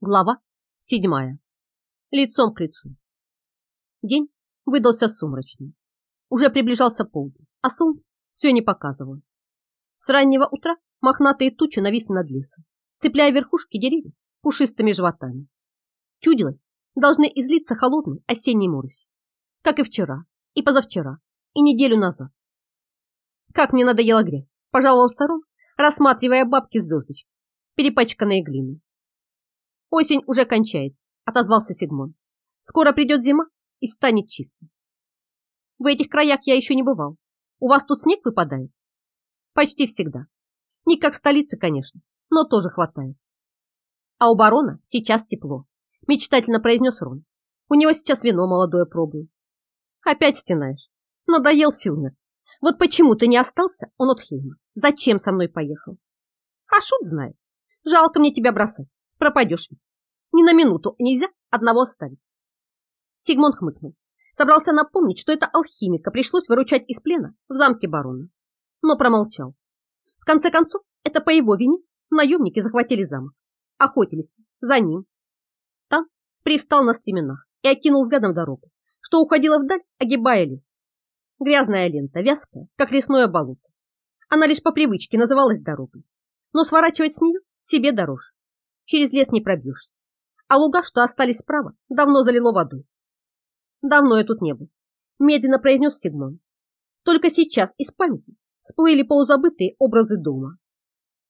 Глава седьмая. Лицом к лицу. День выдался сумрачным. Уже приближался полдень, а солнце все не показывало. С раннего утра мохнатые тучи нависли над лесом, цепляя верхушки деревьев пушистыми животами. Чудилось, должны излиться холодной осенней моросью, как и вчера, и позавчера, и неделю назад. Как мне надоела грязь, пожаловался Рон, рассматривая бабки-звездочки, перепачканные глиной. Осень уже кончается, отозвался Сигмон. Скоро придет зима и станет чисто. В этих краях я еще не бывал. У вас тут снег выпадает? Почти всегда. Не как в столице, конечно, но тоже хватает. А у барона сейчас тепло, мечтательно произнес Рон. У него сейчас вино молодое пробую. Опять стенаешь. Надоел сил нет. Вот почему ты не остался у Нотхейма? Зачем со мной поехал? А шут знает. Жалко мне тебя бросать. Пропадешь. Ни на минуту нельзя одного оставить. Сигмон хмыкнул. Собрался напомнить, что это алхимика пришлось выручать из плена в замке барона. Но промолчал. В конце концов, это по его вине наемники захватили замок. Охотились за ним. Там пристал на стременах и окинул взглядом дорогу, что уходила вдаль, огибая лес. Грязная лента, вязкая, как лесное болото. Она лишь по привычке называлась дорогой, но сворачивать с нее себе дороже через лес не пробьешься. А луга, что остались справа, давно залило водой. Давно я тут не был, медленно произнес Сигмон. Только сейчас из памяти всплыли полузабытые образы дома.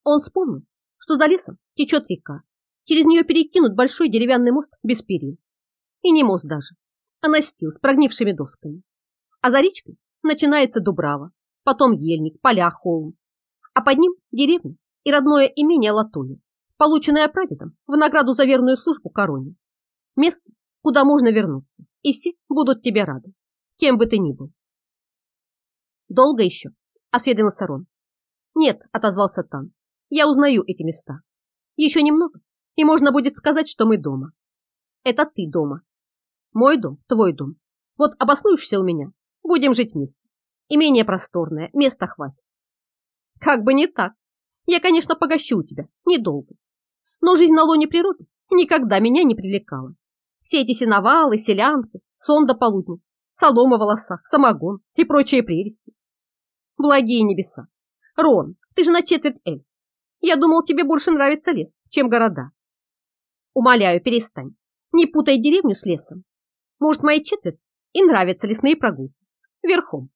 Он вспомнил, что за лесом течет река, через нее перекинут большой деревянный мост без перил. И не мост даже, а настил с прогнившими досками. А за речкой начинается Дубрава, потом ельник, поля, холм. А под ним деревня и родное имение Латоя полученное прадедом в награду за верную службу короне. Место, куда можно вернуться, и все будут тебе рады, кем бы ты ни был. Долго еще? Осведомился Рон. Нет, отозвался Тан. Я узнаю эти места. Еще немного, и можно будет сказать, что мы дома. Это ты дома. Мой дом, твой дом. Вот обоснуешься у меня, будем жить вместе. Имение просторное, места хватит. Как бы не так. Я, конечно, погощу тебя, недолго но жизнь на лоне природы никогда меня не привлекала. Все эти сеновалы, селянки, сон до полудня, солома в волосах, самогон и прочие прелести. Благие небеса. Рон, ты же на четверть эль. Я думал, тебе больше нравится лес, чем города. Умоляю, перестань. Не путай деревню с лесом. Может, моей четверть и нравятся лесные прогулки. Верхом.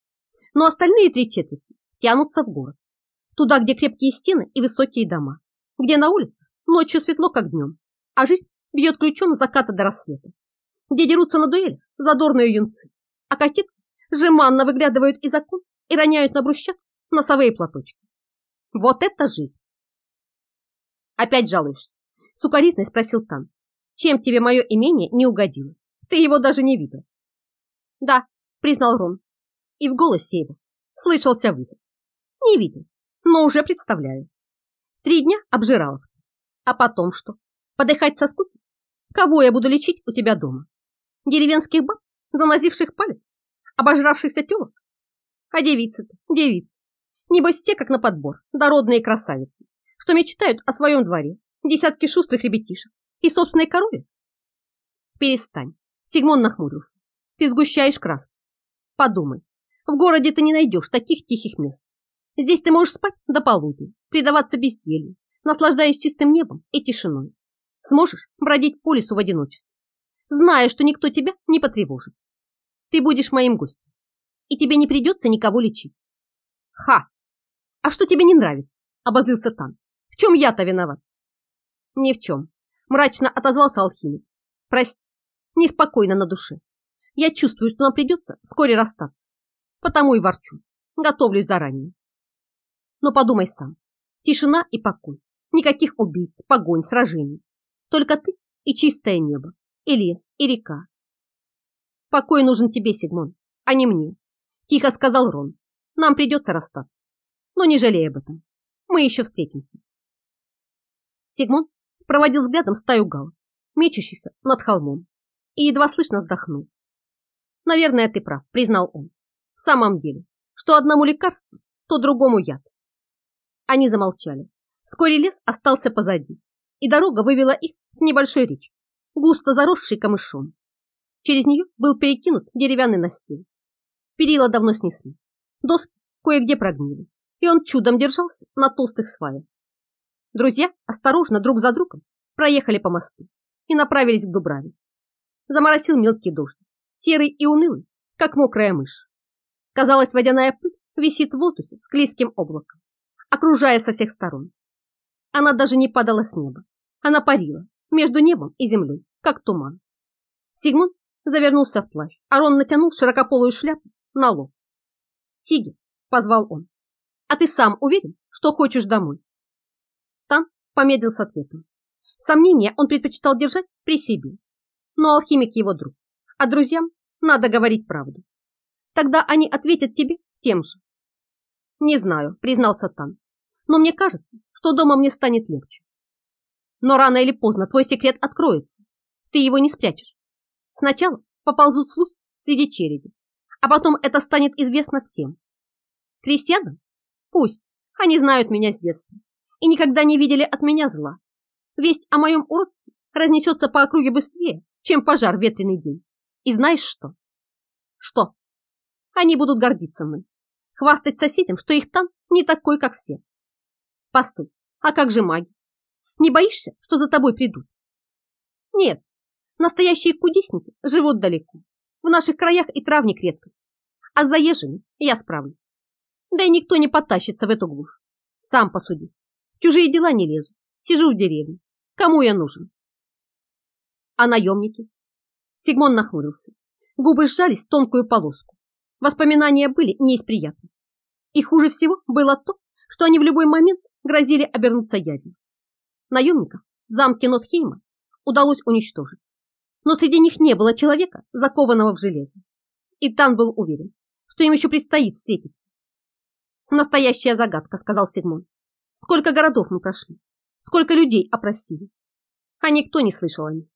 Но остальные три четверти тянутся в город. Туда, где крепкие стены и высокие дома. Где на улицах Ночью светло, как днем, а жизнь бьет ключом с заката до рассвета, где дерутся на дуэлях задорные юнцы, а кокетки жеманно выглядывают из окон и роняют на брусчатку носовые платочки. Вот это жизнь! Опять жалуешься? Сукаризный спросил Тан. Чем тебе мое имение не угодило? Ты его даже не видел. Да, признал Рон. И в голосе его слышался вызов. Не видел, но уже представляю. Три дня обжиралов а потом что? Подыхать со скуки? Кого я буду лечить у тебя дома? Деревенских баб, занозивших палец? Обожравшихся телок? А девицы-то, девицы. Небось все как на подбор, дородные красавицы, что мечтают о своем дворе, десятки шустрых ребятишек и собственной корове? Перестань. Сигмон нахмурился. Ты сгущаешь краски. Подумай, в городе ты не найдешь таких тихих мест. Здесь ты можешь спать до полудня, предаваться безделью, наслаждаясь чистым небом и тишиной. Сможешь бродить по лесу в одиночестве, зная, что никто тебя не потревожит. Ты будешь моим гостем, и тебе не придется никого лечить. Ха! А что тебе не нравится? Обозлился Тан. В чем я-то виноват? Ни в чем. Мрачно отозвался алхимик. Прости, неспокойно на душе. Я чувствую, что нам придется вскоре расстаться. Потому и ворчу. Готовлюсь заранее. Но подумай сам. Тишина и покой. Никаких убийц, погонь, сражений. Только ты и чистое небо, и лес, и река. Покой нужен тебе, Сигмон, а не мне, тихо сказал Рон. Нам придется расстаться. Но не жалей об этом. Мы еще встретимся. Сигмон проводил взглядом стаю гал, мечущихся над холмом, и едва слышно вздохнул. Наверное, ты прав, признал он. В самом деле, что одному лекарство, то другому яд. Они замолчали. Вскоре лес остался позади, и дорога вывела их к небольшой речке, густо заросшей камышом. Через нее был перекинут деревянный настил. Перила давно снесли, доски кое-где прогнили, и он чудом держался на толстых сваях. Друзья осторожно друг за другом проехали по мосту и направились к Дубраве. Заморосил мелкий дождь, серый и унылый, как мокрая мышь. Казалось, водяная пыль висит в воздухе с клейским облаком, окружая со всех сторон. Она даже не падала с неба, она парила между небом и землей, как туман. Сигмунд завернулся в плащ, а Рон натянул широкополую шляпу на лоб. «Сиги», — позвал он, — «а ты сам уверен, что хочешь домой?» Тан помедлил с ответом. Сомнения он предпочитал держать при себе. Но алхимик его друг, а друзьям надо говорить правду. Тогда они ответят тебе тем же. Не знаю, признался Тан, но мне кажется, что дома мне станет легче. Но рано или поздно твой секрет откроется. Ты его не спрячешь. Сначала поползут слухи среди череди, а потом это станет известно всем. Крестьянам? Пусть. Они знают меня с детства и никогда не видели от меня зла. Весть о моем уродстве разнесется по округе быстрее, чем пожар в ветреный день. И знаешь что? Что? Они будут гордиться мной. Хвастать соседям, что их там не такой, как все. Постой, а как же маги? Не боишься, что за тобой придут? Нет, настоящие кудесники живут далеко. В наших краях и травник редкость. А с заезжими я справлюсь. Да и никто не потащится в эту глушь. Сам посуди. В чужие дела не лезу. Сижу в деревне. Кому я нужен? А наемники? Сигмон нахмурился. Губы сжались в тонкую полоску. Воспоминания были не из приятных. И хуже всего было то, что они в любой момент грозили обернуться явью. Наемников в замке Нотхейма удалось уничтожить. Но среди них не было человека, закованного в железо. И Тан был уверен, что им еще предстоит встретиться. «Настоящая загадка», — сказал Сигмон. «Сколько городов мы прошли, сколько людей опросили, а никто не слышал о них.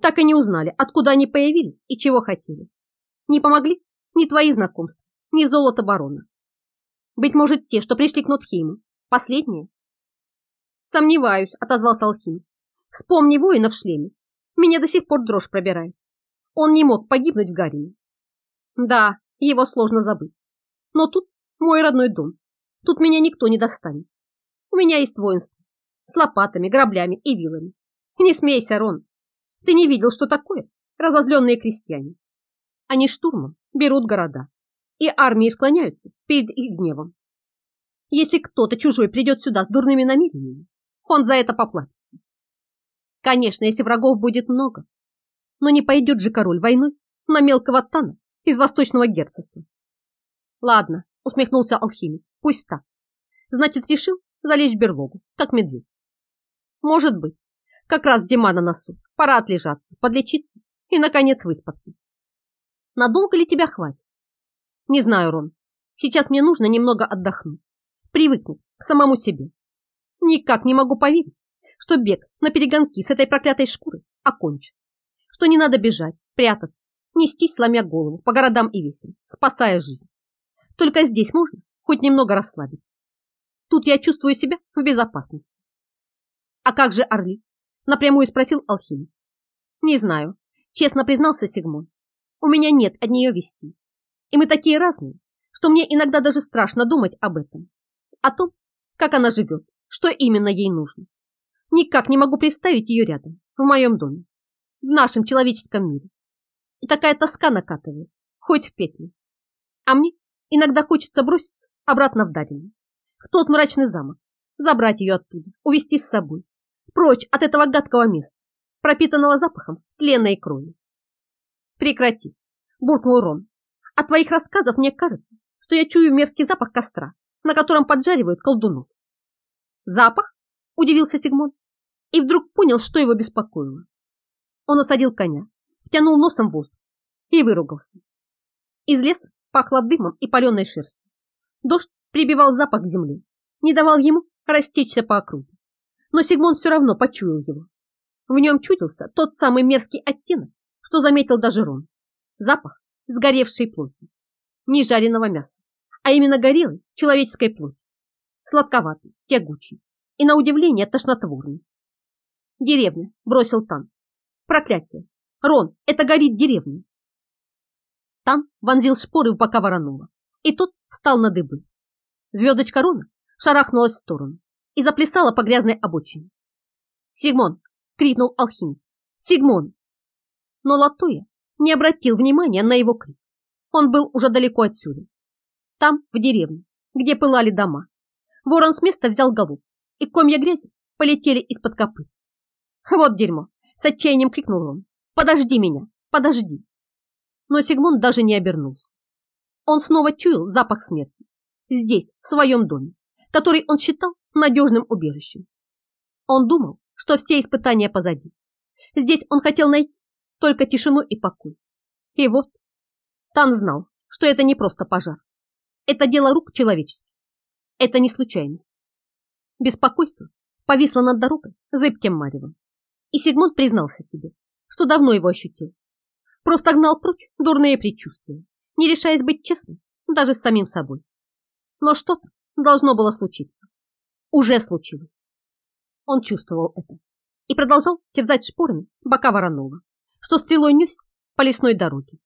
Так и не узнали, откуда они появились и чего хотели. Не помогли ни твои знакомства, ни золото барона. Быть может, те, что пришли к Нотхейму, последние? Сомневаюсь, отозвался алхимик. Вспомни воина в шлеме. Меня до сих пор дрожь пробирает. Он не мог погибнуть в Гарине. Да, его сложно забыть. Но тут мой родной дом. Тут меня никто не достанет. У меня есть воинство. С лопатами, граблями и вилами. Не смейся, Рон. Ты не видел, что такое разозленные крестьяне? Они штурмом берут города, и армии склоняются перед их гневом. Если кто-то чужой придет сюда с дурными намерениями, он за это поплатится. Конечно, если врагов будет много, но не пойдет же король войной на мелкого тана из восточного герцогства. Ладно, усмехнулся алхимик, пусть так. Значит, решил залезть в берлогу, как медведь. Может быть, как раз зима на носу, пора отлежаться, подлечиться и, наконец, выспаться. Надолго ли тебя хватит? Не знаю, Рон. Сейчас мне нужно немного отдохнуть, привыкнуть к самому себе. Никак не могу поверить, что бег на перегонки с этой проклятой шкурой окончен. Что не надо бежать, прятаться, нестись, сломя голову по городам и весям, спасая жизнь. Только здесь можно хоть немного расслабиться. Тут я чувствую себя в безопасности. А как же Орли? Напрямую спросил алхимик. Не знаю, честно признался Сигмон. У меня нет от нее вести. И мы такие разные, что мне иногда даже страшно думать об этом. О том, как она живет, что именно ей нужно. Никак не могу представить ее рядом, в моем доме, в нашем человеческом мире. И такая тоска накатывает, хоть в петли. А мне иногда хочется броситься обратно в Дарину, в тот мрачный замок, забрать ее оттуда, увезти с собой, прочь от этого гадкого места, пропитанного запахом тленной крови. Прекрати, буркнул Рон. От твоих рассказов мне кажется, что я чую мерзкий запах костра, на котором поджаривают колдунов. Запах? Удивился Сигмон и вдруг понял, что его беспокоило. Он осадил коня, втянул носом воздух и выругался. Из леса пахло дымом и паленой шерстью. Дождь прибивал запах к земле, не давал ему растечься по округе. Но Сигмон все равно почуял его. В нем чудился тот самый мерзкий оттенок, что заметил даже Рон. Запах сгоревшей плоти. Не жареного мяса, а именно горелой человеческой плоти. Сладковатый, тягучий и, на удивление, тошнотворный. Деревня, бросил Тан. Проклятие. Рон, это горит деревня. Тан вонзил шпоры в бока Воронова, и тот встал на дыбы. Звездочка Рона шарахнулась в сторону и заплясала по грязной обочине. «Сигмон!» — крикнул алхимик. «Сигмон!» Но Латоя не обратил внимания на его крик. Он был уже далеко отсюда. Там, в деревне, где пылали дома. Ворон с места взял голову, и комья грязи полетели из-под копыт. «Вот дерьмо!» — с отчаянием крикнул он. «Подожди меня! Подожди!» Но Сигмунд даже не обернулся. Он снова чуял запах смерти. Здесь, в своем доме, который он считал надежным убежищем. Он думал, что все испытания позади. Здесь он хотел найти только тишину и покой. И вот Тан знал, что это не просто пожар. Это дело рук человеческих. Это не случайность. Беспокойство повисло над дорогой зыбким маревом. И Сигмунд признался себе, что давно его ощутил. Просто гнал прочь дурные предчувствия, не решаясь быть честным даже с самим собой. Но что-то должно было случиться. Уже случилось. Он чувствовал это и продолжал терзать шпорами бока Воронова, что стрелой нес по лесной дороге.